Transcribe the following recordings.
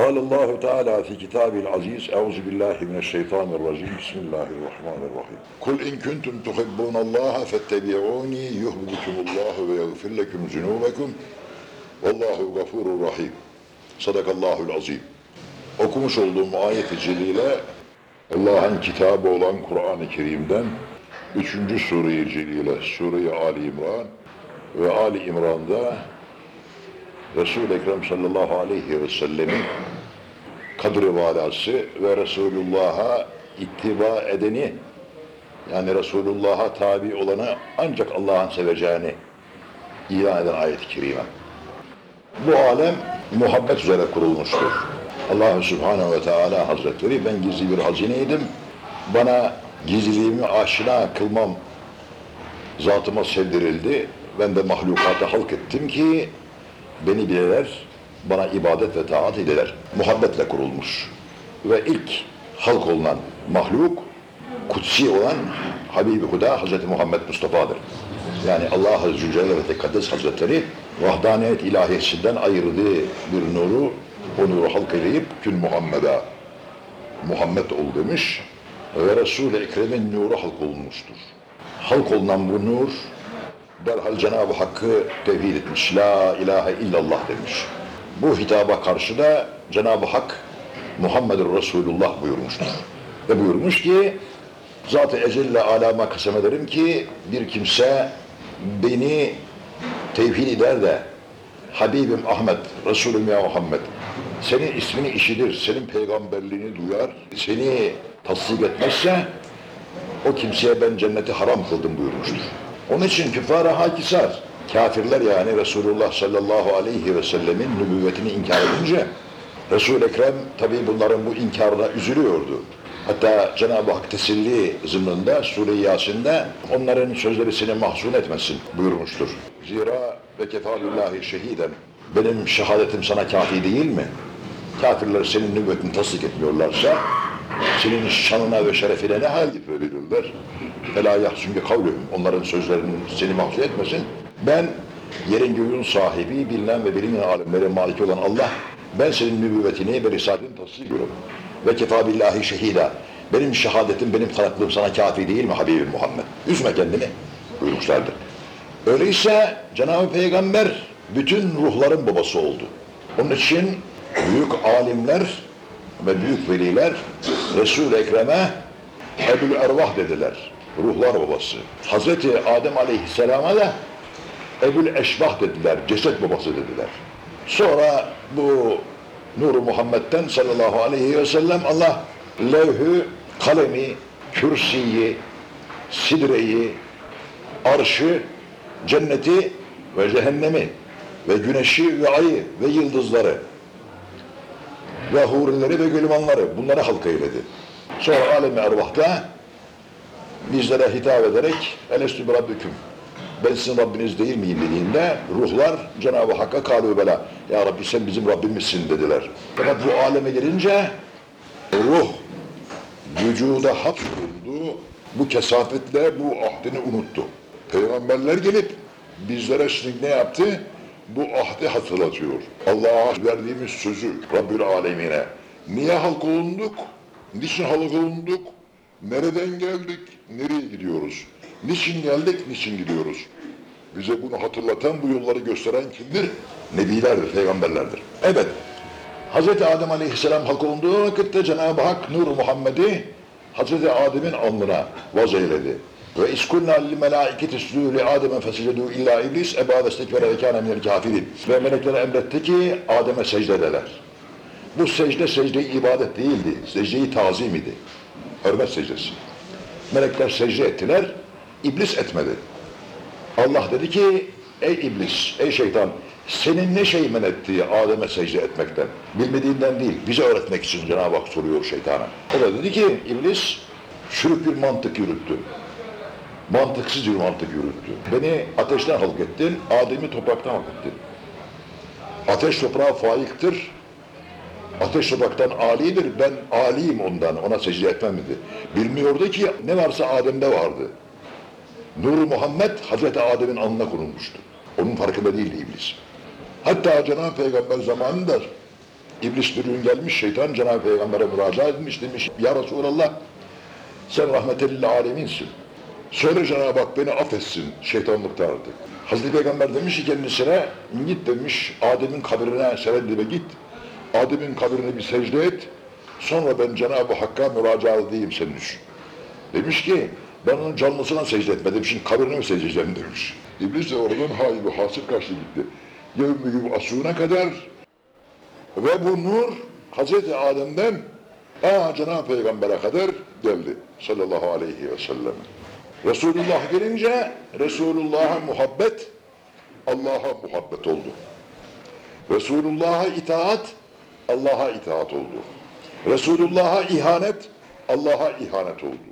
قال الله تعالى في كتابه العزيز أعوذ بالله من الشيطان الرجيم بسم الله الرحمن الرحيم قل إن كنتم تحبون الله فاتبعوني يهبكم الله ويغفر لكم ذنوبكم والله غفور رحيم Sadakallahul azim. Okumuş olduğum ayet-i celile Allah'ın kitabı olan Kur'an-ı Kerim'den 3. sure-i celile, Sure-i Ali İmran ve Ali İmran'da Resul-i Ekrem sallallahu aleyhi ve sellemin kadri valası ve Resulullah'a ittiba edeni yani Resulullah'a tabi olanı ancak Allah'ın seveceğini ilan eden ayet-i kerime. Bu alem muhabbet üzere kurulmuştur. Allah Subhanahu ve Teala Hazretleri ben gizli bir hazineydim. Bana gizliliğimi aşina kılmam zatıma sevdirildi. Ben de mahlukata halk ettim ki beni bileler, bana ibadet ve taat edeler. Muhabbetle kurulmuş. Ve ilk halk olunan mahluk, kutsi olan Habibi Huda Hazreti Muhammed Mustafa'dır. Yani Allah Azze ve Celle ve Tekaddes Hazretleri vahdaniyet ilahiyesinden ayırdığı bir nuru, o nuru halk edip kün Muhammed'a Muhammed ol demiş ve Resul-i Ekrem'in nuru halk olmuştur. Halk olunan bu nur derhal Cenab-ı Hakk'ı tevhid etmiş. La ilahe illallah demiş. Bu hitaba karşı da Cenab-ı Hak Muhammedur Resulullah buyurmuştur. Ve buyurmuş ki Zat-ı Ecelle alama kasem ederim ki bir kimse beni tevhid eder de Habibim Ahmet, Resulüm ya Muhammed senin ismini işidir, senin peygamberliğini duyar, seni tasdik etmezse o kimseye ben cenneti haram kıldım buyurmuştur. Onun için küffara hakisar, kafirler yani Resulullah sallallahu aleyhi ve sellemin nübüvvetini inkar edince Resul-i Ekrem tabi bunların bu inkarına üzülüyordu. Hatta Cenab-ı Hak teselli zımnında Sure-i Yasin'de onların sözleri seni mahzun etmesin buyurmuştur. Zira ve kefalullahi şehiden benim şehadetim sana kafi değil mi? Kafirler senin nübüvvetini tasdik etmiyorlarsa senin şanına ve şerefine ne hal verirler? Fela yahsunke kavluhum. Onların sözlerinin seni mahzun etmesin. Ben yerin göğün sahibi, bilinen ve bilinen alemlere malik olan Allah ben senin nübüvvetini ve risaletini tasdik ediyorum. Ve kefa billahi şehida. Benim şehadetim, benim tanıklığım sana kafi değil mi Habibim Muhammed? Üzme kendini buyurmuşlardır. Öyleyse Cenab-ı Peygamber bütün ruhların babası oldu. Onun için büyük alimler ve büyük veliler Resul-i Ekrem'e Ebul Ervah dediler. Ruhlar babası. Hazreti Adem Aleyhisselam'a da Ebul Eşbah dediler. Ceset babası dediler. Sonra bu Nur-u Muhammed'den sallallahu aleyhi ve sellem Allah levhü, kalemi, kürsiyi, sidreyi, arşı, cenneti ve cehennemi ve güneşi ve ayı ve yıldızları ve hurileri ve gülmanları bunları halka eyledi. Sonra alem-i ervahta bizlere hitap ederek elestü bir rabbüküm ben sizin Rabbiniz değil miyim dediğinde ruhlar Cenab-ı Hakk'a kâlu bela ya Rabbi sen bizim Rabbimizsin dediler. Fakat bu aleme gelince ruh vücuda hapsolundu. Bu kesafetle bu ahdini unuttu. Peygamberler gelip bizlere şimdi ne yaptı? Bu ahdi hatırlatıyor. Allah'a verdiğimiz sözü Rabbül Alemine. Niye halk olunduk? Niçin halk olunduk? Nereden geldik? Nereye gidiyoruz? Niçin geldik? Niçin gidiyoruz? Bize bunu hatırlatan, bu yolları gösteren kimdir? Nebilerdir, peygamberlerdir. Evet, Hz. Adem Aleyhisselam halk olduğu vakitte Cenab-ı Hak Nur Muhammed'i Hz. Adem'in alnına vaz eyledi. Ve iskunna li melaiketi sucudu li Adem'e fesecedu illa iblis eba ve istekbere ve kâne minel kafirin. Ve meleklere emretti ki Adem'e secde ederler. Bu secde secde ibadet değildi. Secde-i tazim idi. Hürmet secdesi. Melekler secde ettiler. İblis etmedi. Allah dedi ki ey iblis, ey şeytan senin ne şey men etti Adem'e secde etmekten? Bilmediğinden değil, bize öğretmek için Cenab-ı Hak soruyor şeytana. O da dedi ki iblis çürük bir mantık yürüttü. Mantıksız bir mantık yürüttü. Beni ateşten halk ettin, Adem'i topraktan halk ettin. Ateş toprağa faiktir. Ateş topraktan alidir, ben aliyim ondan, ona secde etmem dedi. Bilmiyordu ki ne varsa Adem'de vardı. nur Muhammed Hazreti Adem'in alnına konulmuştu. Onun farkında değildi iblis. Hatta Cenab-ı Peygamber zamanında İblis bir gün gelmiş, şeytan Cenab-ı Peygamber'e müracaat etmiş, demiş, Ya Resulallah, sen rahmetelil aleminsin. Söyle Cenab-ı Hak beni affetsin şeytanlıktan artık. Hazreti Peygamber demiş ki kendisine, git demiş, Adem'in kabrine sevendibe git. Adem'in kabrini bir secde et. Sonra ben Cenab-ı Hakk'a müracaat edeyim senin için. Demiş ki, ben onun canlısına secde etmedim, şimdi kabrine mi secde edeceğim demiş. İblis de oradan haybi hasıl karşı gitti. Yevmi asuna kadar ve bu nur Hazreti Adem'den ta Cenab-ı Peygamber'e kadar geldi sallallahu aleyhi ve sellem. Resulullah gelince Resulullah'a muhabbet Allah'a muhabbet oldu. Resulullah'a itaat Allah'a itaat oldu. Resulullah'a ihanet Allah'a ihanet oldu.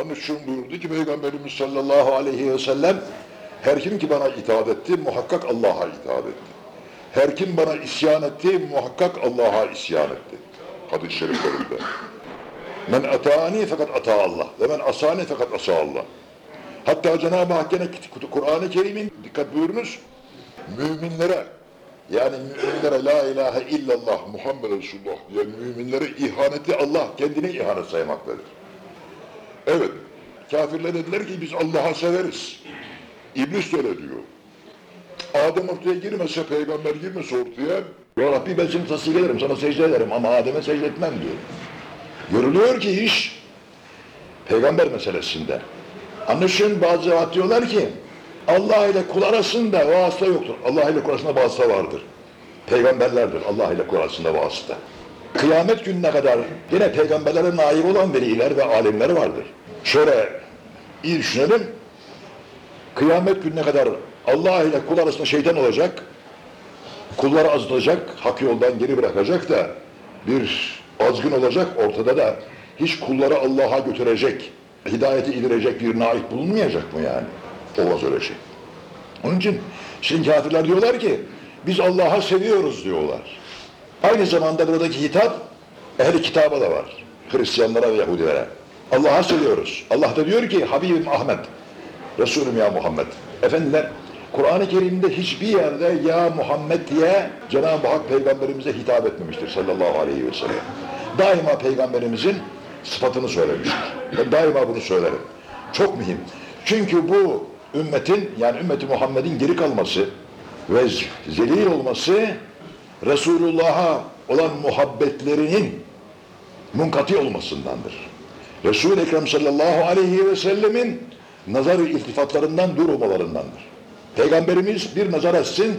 Onun için buyurdu ki Peygamberimiz sallallahu aleyhi ve sellem her kim ki bana itaat etti muhakkak Allah'a itaat etti. Her kim bana isyan etti muhakkak Allah'a isyan etti. Hadis-i şeriflerinde. Men ata'ani fakat ata Allah ve men asani fakat asa Allah. Hatta Cenab-ı Hak gene Kur'an-ı Kerim'in dikkat buyurunuz müminlere yani müminlere la ilahe illallah Muhammed Resulullah diyen müminlere ihaneti Allah kendine ihanet saymaktadır. Evet, kafirler dediler ki biz Allah'a severiz. İblis öyle diyor. Adem ortaya girmese, peygamber girmese ortaya, Ya Rabbi ben seni tasdik ederim, sana secde ederim ama Adem'e secde etmem diyor. Görülüyor ki iş peygamber meselesinde. Anlaşın bazı diyorlar ki Allah ile kul arasında vasıta yoktur. Allah ile kul arasında vasıta vardır. Peygamberlerdir Allah ile kul arasında vasıta. Kıyamet gününe kadar yine peygamberlere naip olan veliler ve alimler vardır. Şöyle iyi düşünelim. Kıyamet gününe kadar Allah ile kul arasında şeytan olacak. Kulları azıtacak, hak yoldan geri bırakacak da bir azgın olacak ortada da hiç kulları Allah'a götürecek, hidayeti indirecek bir naip bulunmayacak mı yani? Olmaz öyle şey. Onun için şimdi kafirler diyorlar ki biz Allah'a seviyoruz diyorlar. Aynı zamanda buradaki hitap ehli kitaba da var. Hristiyanlara ve Yahudilere. Allah'a seviyoruz. Allah da diyor ki Habibim Ahmet, Resulüm ya Muhammed. Efendiler Kur'an-ı Kerim'de hiçbir yerde ya Muhammed diye Cenab-ı Hak peygamberimize hitap etmemiştir sallallahu aleyhi ve sellem. Daima peygamberimizin sıfatını söylemiştir. Ben daima bunu söylerim. Çok mühim. Çünkü bu ümmetin yani ümmeti Muhammed'in geri kalması ve zelil olması Resulullah'a olan muhabbetlerinin munkati olmasındandır. Resul-i Ekrem sallallahu aleyhi ve sellemin nazar iltifatlarından durmalarındandır. Peygamberimiz bir nazar etsin,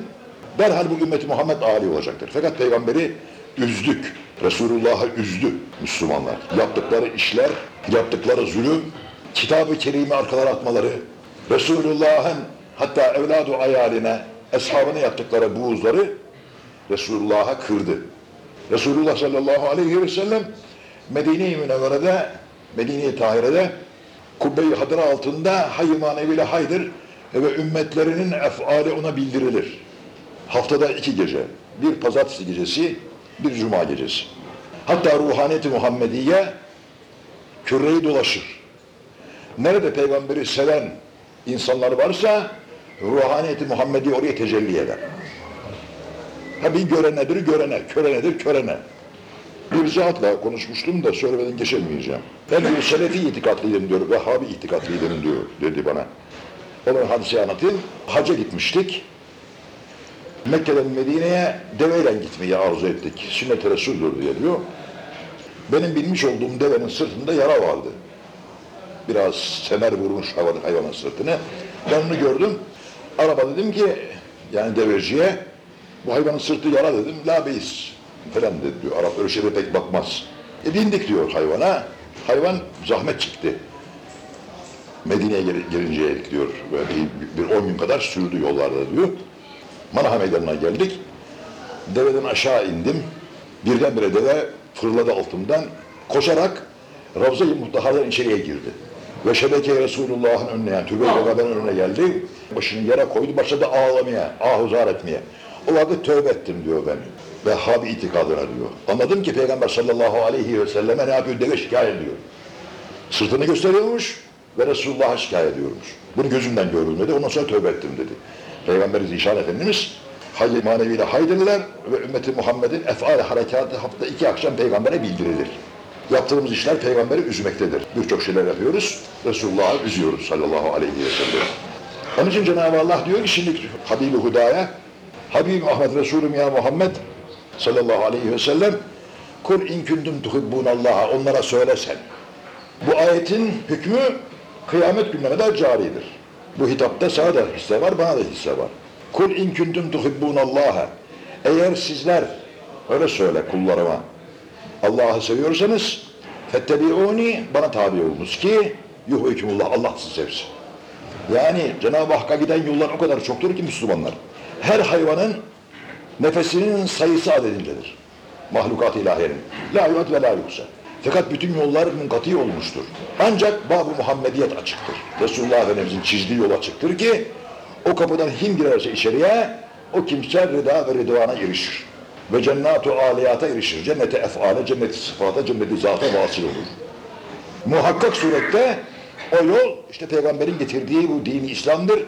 derhal bu ümmeti Muhammed âli olacaktır. Fakat peygamberi üzdük. Resulullah'ı üzdü Müslümanlar. Yaptıkları işler, yaptıkları zulüm, kitab-ı kerime arkalara atmaları, Resulullah'ın hatta evladu ayaline, eshabına yaptıkları buğuzları Resulullah'a kırdı. Resulullah sallallahu aleyhi ve sellem Medine-i Münevvere'de, Medine-i Tahire'de kubbe-i hadra altında hay maneviyle haydır ve ümmetlerinin efali ona bildirilir. Haftada iki gece, bir pazartesi gecesi, bir cuma gecesi. Hatta ruhaniyeti Muhammediye küreyi dolaşır. Nerede peygamberi seven insanlar varsa ruhaniyeti Muhammediye oraya tecelli eder. Ha bir görenedir görene, körenedir körene. Bir zatla konuşmuştum da söylemeden geçemeyeceğim. Ben diyor Selefi itikatlıydım diyor, Vehhabi itikatlıydım diyor dedi bana. Onun hadisi anlatayım. Hacca gitmiştik. Mekke'den Medine'ye deveyle gitmeyi arzu ettik. Sünnet-i Resul'dür diye diyor. Benim bilmiş olduğum devenin sırtında yara vardı. Biraz semer vurmuş hayvanın, hayvanın sırtını. Ben onu gördüm. Araba dedim ki, yani deveciye, bu hayvanın sırtı yara dedim, la beis falan dedi diyor. Arap öyle şeylere pek bakmaz. E bindik diyor hayvana. Hayvan zahmet çıktı. Medine'ye gel- gelinceye diyor. Böyle bir, bir on gün kadar sürdü yollarda diyor. Manaha meydanına geldik. Deveden aşağı indim. Birdenbire deve fırladı altımdan. Koşarak Ravza-i Muttahar'dan içeriye girdi. Ve şebeke Resulullah'ın önüne yani Türbe-i Peygamber'in önüne geldi. Başını yere koydu, başladı ağlamaya, ahuzar etmeye. O vakit tövbe ettim diyor ben. Vehhabi itikadına diyor. Anladım ki Peygamber sallallahu aleyhi ve selleme ne yapıyor? Deve şikayet ediyor. Sırtını gösteriyormuş ve Resulullah'a şikayet ediyormuş. Bunu gözümden görülmedi. Ondan sonra tövbe ettim dedi. Peygamber Zişan Efendimiz Hayy maneviyle haydırlar ve ümmeti Muhammed'in efal harekatı hafta iki akşam peygambere bildirilir. Yaptığımız işler peygamberi üzmektedir. Birçok şeyler yapıyoruz. Resulullah'ı üzüyoruz sallallahu aleyhi ve sellem. Onun için Cenab-ı Allah diyor ki şimdi Habibi Huda'ya Habibim Ahmet Resulüm ya Muhammed sallallahu aleyhi ve sellem Kul in kuntum tuhibbunallaha onlara söylesen. Bu ayetin hükmü kıyamet gününe kadar caridir. Bu hitapta sana da hisse var, bana da hisse var. Kul in kuntum tuhibbunallaha. Eğer sizler öyle söyle kullarıma Allah'ı seviyorsanız fettebi'uni bana tabi olunuz ki yuhükümullah Allah sizi sevsin. Yani Cenab-ı Hakk'a giden yollar o kadar çoktur ki Müslümanlar. Her hayvanın nefesinin sayısı adedindedir. Mahlukat ilahiyenin. La yuhat ve la yuksa. Fakat bütün yollar münkati olmuştur. Ancak Bab-ı Muhammediyet açıktır. Resulullah Efendimizin çizdiği yol açıktır ki o kapıdan kim girerse içeriye o kimse rıda ve rıdvana erişir. Ve cennatu aliyata erişir. Cennete efale, cenneti sıfata, cenneti zata vasıl olur. Muhakkak surette o yol işte peygamberin getirdiği bu dini İslam'dır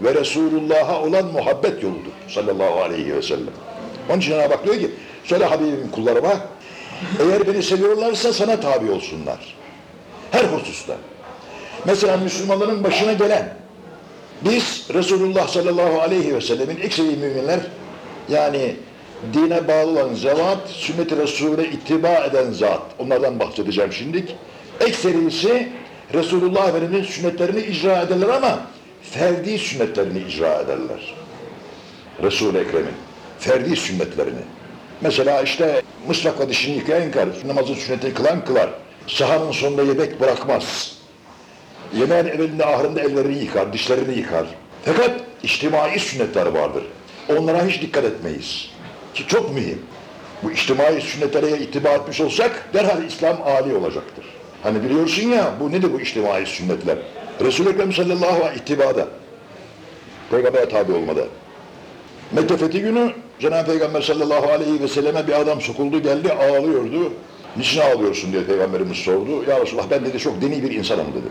ve Resulullah'a olan muhabbet yoludur sallallahu aleyhi ve sellem. Onun için Cenab-ı diyor ki söyle Habibim kullarıma eğer beni seviyorlarsa sana tabi olsunlar. Her hususta. Mesela Müslümanların başına gelen biz Resulullah sallallahu aleyhi ve sellemin ekseri müminler yani dine bağlı olan zevat, sünnet-i Resulüne ittiba eden zat. Onlardan bahsedeceğim şimdilik. Ekserisi Resulullah Efendimiz'in sünnetlerini icra ederler ama ferdi sünnetlerini icra ederler. Resul-i Ekrem'in ferdi sünnetlerini. Mesela işte mısrakla dişini yıkayan yıkar, namazın sünnetini kılan kılar. Sahanın sonunda yemek bırakmaz. Yemeğin evvelinde ahırında ellerini yıkar, dişlerini yıkar. Fakat içtimai sünnetler vardır. Onlara hiç dikkat etmeyiz. Ki çok mühim. Bu içtimai sünnetlere ittiba etmiş olsak derhal İslam âli olacaktır. Hani biliyorsun ya bu nedir bu içtimai sünnetler? Resul-i Ekrem sallallahu aleyhi ve sellem. Peygamber'e tabi olmada. Mekke günü Cenab-ı Peygamber sallallahu aleyhi ve selleme bir adam sokuldu geldi ağlıyordu. Niçin ağlıyorsun diye Peygamberimiz sordu. Ya Resulallah ben dedi çok dini bir insanım dedi.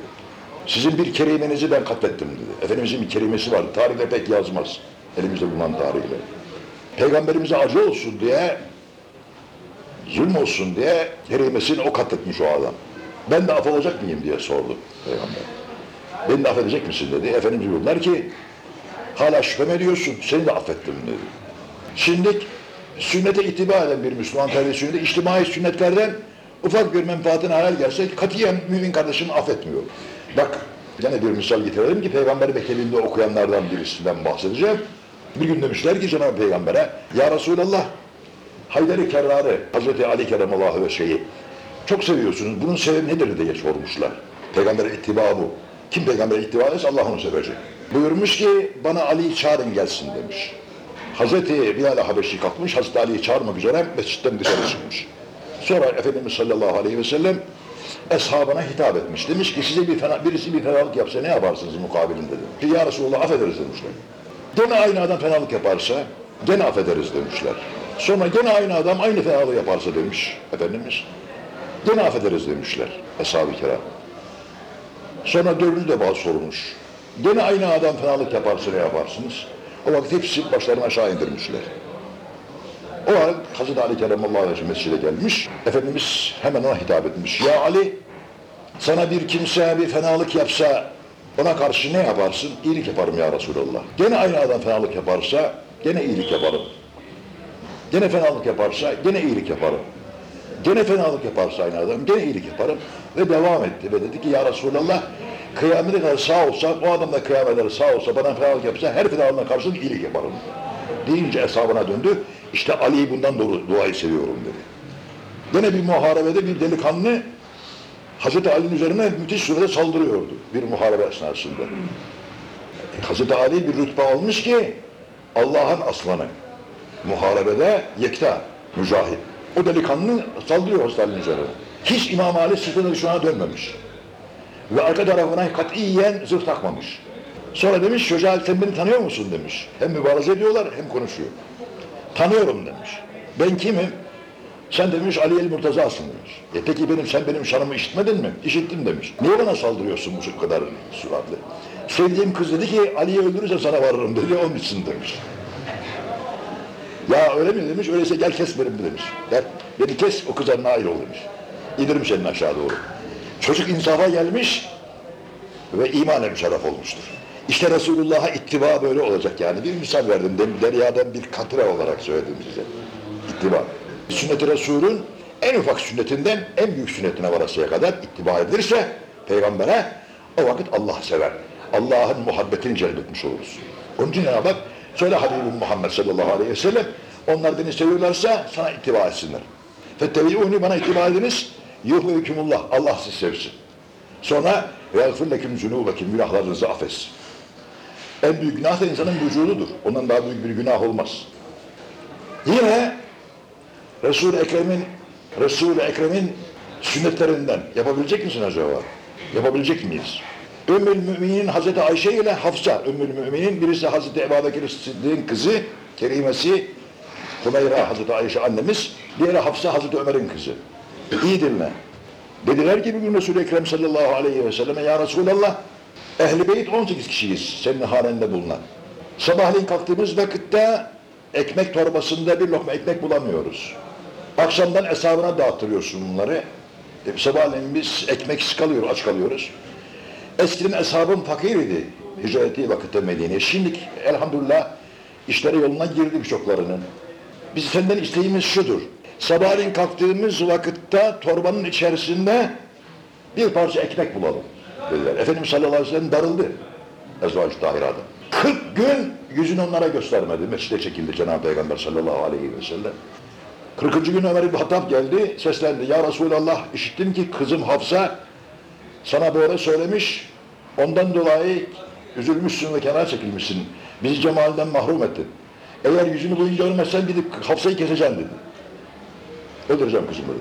Sizin bir kerimenizi ben katlettim dedi. Efendimizin bir kerimesi var. Tarihte pek yazmaz. Elimizde bulunan tarihler. Peygamberimize acı olsun diye zulm olsun diye kerimesini o katletmiş o adam. Ben de af olacak mıyım diye sordu Peygamber. Beni de affedecek misin dedi. Efendimiz buyurdular ki hala şüphem ediyorsun seni de affettim dedi. Şimdi sünnete itibar eden bir Müslüman tradisyonunda içtimai sünnetlerden ufak bir menfaatine halal gelse katiyen mümin kardeşini affetmiyor. Bak yine bir misal getirelim ki Peygamber mektebinde okuyanlardan birisinden bahsedeceğim. Bir gün demişler ki Cenab-ı Peygamber'e Ya Resulallah Haydar-ı Kerrar'ı Hazreti Ali Keremallahu ve şeyi çok seviyorsunuz. Bunun sebebi nedir diye sormuşlar. Peygamber'e ittiba bu. Kim peygambere ittiba ederse Allah onu sevecek. Buyurmuş ki bana Ali'yi çağırın gelsin demiş. Hazreti Bilal Habeşi kalkmış, Hazreti Ali'yi çağırmak üzere mescitten dışarı çıkmış. Sonra Efendimiz sallallahu aleyhi ve sellem eshabına hitap etmiş. Demiş ki size bir fena, birisi bir fenalık yapsa ne yaparsınız mukabilinde demiş. Ya Resulallah affederiz demişler. Gene aynı adam fenalık yaparsa gene affederiz demişler. Sonra gene aynı adam aynı fenalığı yaparsa demiş Efendimiz. Gene affederiz demişler Eshab-ı Kiram. Sonra dördüncü defa sormuş. Gene aynı adam fenalık yaparsa ne yaparsınız? O vakit hepsi başlarını aşağı indirmişler. O an Hazreti Ali Keremallahu aleyhi ve mescide gelmiş. Efendimiz hemen ona hitap etmiş. Ya Ali sana bir kimse bir fenalık yapsa ona karşı ne yaparsın? İyilik yaparım ya Resulallah. Gene aynı adam fenalık yaparsa gene iyilik yaparım. Gene fenalık yaparsa gene iyilik yaparım. Gene fenalık yaparsa aynı adam gene iyilik yaparım. Ve devam etti ve dedi ki ya Resulallah kıyamete kadar sağ olsa o adam da kıyamete sağ olsa bana fenalık yapsa her fenalığına karşılık iyilik yaparım. Deyince hesabına döndü. İşte Ali'yi bundan doğru duayı seviyorum dedi. Gene bir muharebede bir delikanlı Hazreti Ali'nin üzerine müthiş surede saldırıyordu bir muharebe esnasında. Hazreti Ali bir rütbe almış ki Allah'ın aslanı. Muharebede yekta, mücahit. O delikanlı saldırıyor Hazreti Ali'nin üzerine. Hiç İmam Ali sırtını düşmana dönmemiş. Ve arka tarafına katiyen zırh takmamış. Sonra demiş çocuğa sen beni tanıyor musun demiş. Hem mübalağa ediyorlar hem konuşuyor. Tanıyorum demiş. Ben kimim? Sen demiş Ali el Murtaza'sın demiş. E peki benim sen benim şanımı işitmedin mi? İşittim demiş. Niye bana saldırıyorsun bu kadar süratle? Sevdiğim kız dedi ki Ali'yi öldürürse sana varırım dedi onun için demiş. Ya öyle mi demiş, öyleyse gel kes beni demiş. Gel, beni kes, o kızlarına ayrı ol demiş. İndirmiş elini aşağı doğru. Çocuk insafa gelmiş ve imanla müşerref olmuştur. İşte Resulullah'a ittiba böyle olacak yani. Bir misal verdim, deryadan bir katre olarak söyledim size. İttiba. Sünnet-i Resul'ün en ufak sünnetinden en büyük sünnetine varasıya kadar ittiba edilirse peygambere o vakit Allah sever. Allah'ın muhabbetini celbetmiş oluruz. Onun için Cenab-ı Hak söyle Habibim Muhammed sallallahu aleyhi ve sellem onlar beni seviyorlarsa sana ittiba etsinler. Fettebi'uni bana ittiba ediniz. Yuhbükümullah. Allah sizi sevsin. Sonra وَيَغْفِرْ لَكُمْ زُنُوبَكُمْ Günahlarınızı affetsin. En büyük günah da insanın vücududur. Ondan daha büyük bir günah olmaz. Yine Resul-i Ekrem'in Resul-i Ekrem'in sünnetlerinden yapabilecek misin acaba? Yapabilecek miyiz? Ümmül Müminin Hazreti Ayşe ile Hafsa, Ümmül Müminin birisi Hazreti Ebu kızı, kerimesi Hümeyra Hazreti Ayşe annemiz, diğeri Hafsa Hazreti Ömer'in kızı. İyi dinle. Dediler ki bir gün Resul-i Ekrem sallallahu aleyhi ve selleme Ya Resulallah Ehl-i Beyt 18 kişiyiz senin hanende bulunan. Sabahleyin kalktığımız vakitte ekmek torbasında bir lokma ekmek bulamıyoruz. Akşamdan hesabına dağıtırıyorsun bunları. E, sabahleyin biz ekmeksiz kalıyoruz, aç kalıyoruz. Eskiden hesabım fakir idi. Hicret ettiği vakitte Medine'ye. Şimdi elhamdülillah işleri yoluna girdi birçoklarının. Biz senden isteğimiz şudur. Sabahleyin kalktığımız vakitte torbanın içerisinde bir parça ekmek bulalım dediler. Efendimiz sallallahu aleyhi ve sellem darıldı. Ezvaç Tahira'da. 40 gün yüzünü onlara göstermedi. Mescide çekildi Cenab-ı Peygamber sallallahu aleyhi ve sellem. 40. gün Ömer İbni Hattab geldi, seslendi. Ya Resulallah işittim ki kızım Hafsa sana böyle söylemiş. Ondan dolayı üzülmüşsün ve kenara çekilmişsin. Bizi cemalinden mahrum ettin. Eğer yüzünü boyunca görmezsen gidip Hafsa'yı keseceğim dedi. Öldüreceğim kızımı dedi.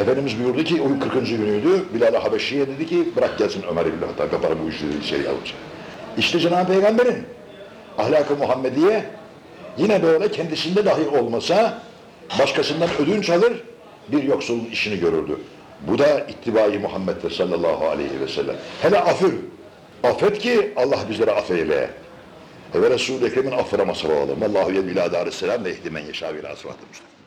Efendimiz buyurdu ki o 40. günüydü. Bilal-i Habeşi'ye dedi ki bırak gelsin Ömer İbni Hattab kapar bu işi dedi içeri alacak. İşte Cenab-ı Peygamber'in ahlak-ı Muhammediye yine böyle kendisinde dahi olmasa başkasından ödünç alır bir yoksulun işini görürdü. Bu da ittibai Muhammed'dir sallallahu aleyhi ve sellem. Hele affır. Affet ki Allah bizlere affeyle. Ve Resul-i Ekrem'in affına mazhar olalım. Allahu yedü ila darisselam ve ihdimen yeşâ ila sıratı müstakim.